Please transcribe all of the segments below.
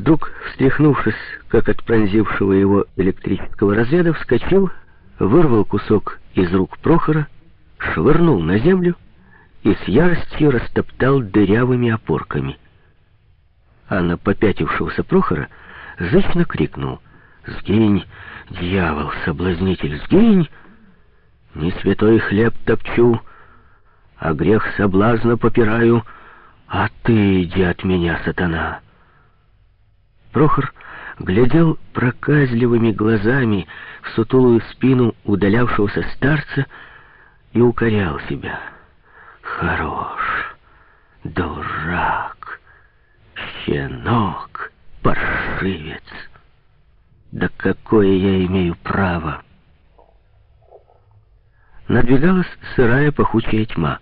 вдруг, встряхнувшись, как от пронзившего его электрического разряда, вскочил, вырвал кусок из рук Прохора, швырнул на землю и с яростью растоптал дырявыми опорками. А на попятившегося Прохора зычно крикнул «Сгинь, дьявол, соблазнитель, сгинь! Не святой хлеб топчу, а грех соблазна попираю, а ты иди от меня, сатана!» Прохор глядел проказливыми глазами в сутулую спину удалявшегося старца и укорял себя. «Хорош, дурак, щенок, паршивец! Да какое я имею право!» Надвигалась сырая пахучая тьма.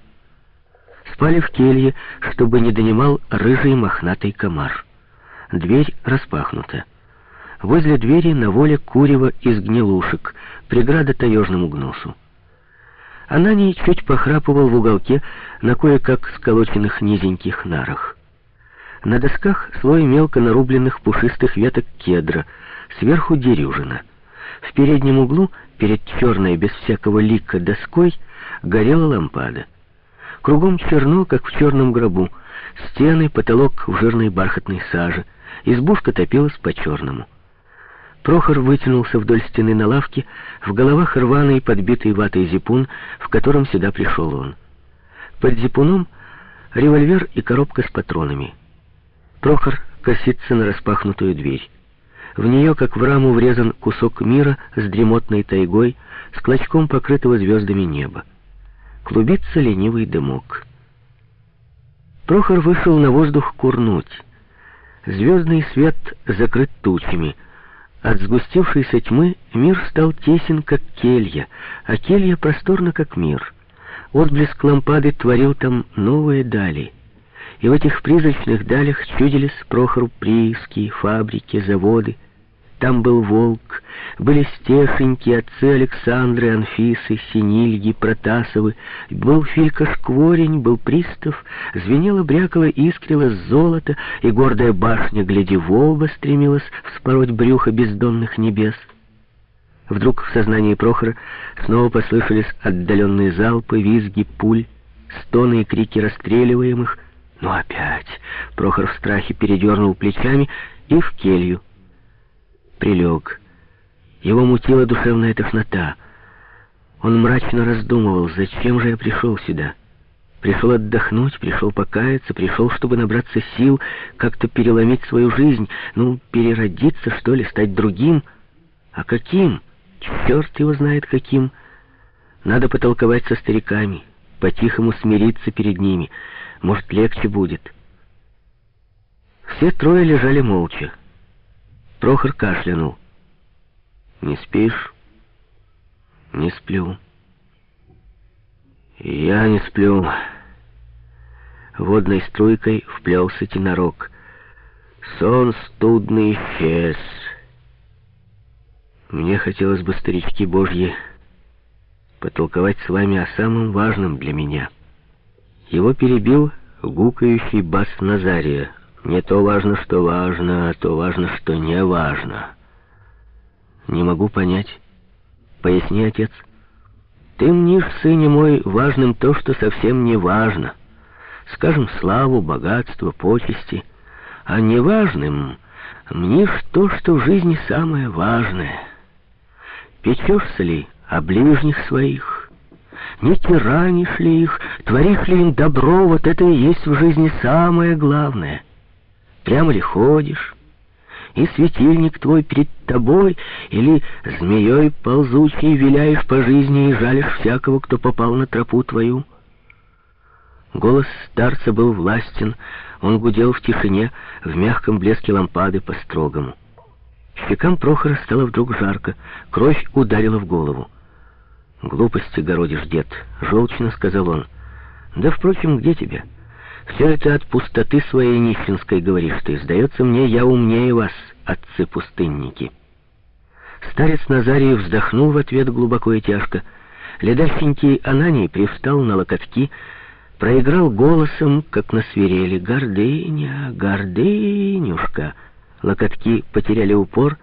Спали в келье, чтобы не донимал рыжий мохнатый комар. Дверь распахнута. Возле двери на воле курева из гнилушек, преграда таежному гнусу. Ананий чуть похрапывал в уголке на кое-как сколоченных низеньких нарах. На досках слой мелко нарубленных пушистых веток кедра, сверху дерюжина. В переднем углу, перед черной, без всякого лика доской, горела лампада. Кругом черно, как в черном гробу. Стены, потолок в жирной бархатной саже — Избушка топилась по-черному. Прохор вытянулся вдоль стены на лавке, в головах рваный, подбитый ватой зипун, в котором сюда пришел он. Под зипуном револьвер и коробка с патронами. Прохор косится на распахнутую дверь. В нее, как в раму, врезан кусок мира с дремотной тайгой, с клочком покрытого звездами неба. Клубится ленивый дымок. Прохор вышел на воздух курнуть. Звездный свет закрыт тучами. От сгустившейся тьмы мир стал тесен, как келья, а келья просторна, как мир. Отблеск лампады творил там новые дали. И в этих призрачных далях чудились Прохору прииски, фабрики, заводы — там был волк, были стешеньки, отцы Александры, Анфисы, Синильги, Протасовы, был Филька Шкворень, был пристав, звенело, брякало, искрило золото, и гордая башня, оба, стремилась вспороть брюхо бездонных небес. Вдруг в сознании Прохора снова послышались отдаленные залпы, визги, пуль, стоны и крики расстреливаемых. Но опять Прохор в страхе передернул плечами и в келью прилег. Его мутила душевная тошнота. Он мрачно раздумывал, зачем же я пришел сюда. Пришел отдохнуть, пришел покаяться, пришел, чтобы набраться сил, как-то переломить свою жизнь, ну, переродиться, что ли, стать другим. А каким? Черт его знает каким. Надо потолковать со стариками, по-тихому смириться перед ними. Может, легче будет. Все трое лежали молча. Прохор кашлянул. «Не спишь?» «Не сплю». «Я не сплю». Водной струйкой вплелся тенорок. Сон студный исчез. Мне хотелось бы, старички божьи, потолковать с вами о самом важном для меня. Его перебил гукающий бас Назария. Не то важно, что важно, а то важно, что не важно. Не могу понять. Поясни, отец. Ты мнишь, сыне мой, важным то, что совсем не важно. Скажем, славу, богатство, почести. А неважным мнишь то, что в жизни самое важное. Печешься ли о ближних своих? Не тиранишь ли их, творишь ли им добро, вот это и есть в жизни самое главное — Прямо ли ходишь? И светильник твой перед тобой, или змеей ползучей виляешь по жизни и жалишь всякого, кто попал на тропу твою? Голос старца был властен, он гудел в тишине, в мягком блеске лампады по-строгому. Щекам Прохора стало вдруг жарко, кровь ударила в голову. «Глупости городишь, дед», — желчно сказал он. «Да, впрочем, где тебя?» Все это от пустоты своей нищенской, говоришь ты. Сдается мне, я умнее вас, отцы-пустынники. Старец Назарий вздохнул в ответ глубоко и тяжко. Ледащенький Ананий привстал на локотки, проиграл голосом, как на свирели. «Гордыня, гордынюшка!» Локотки потеряли упор,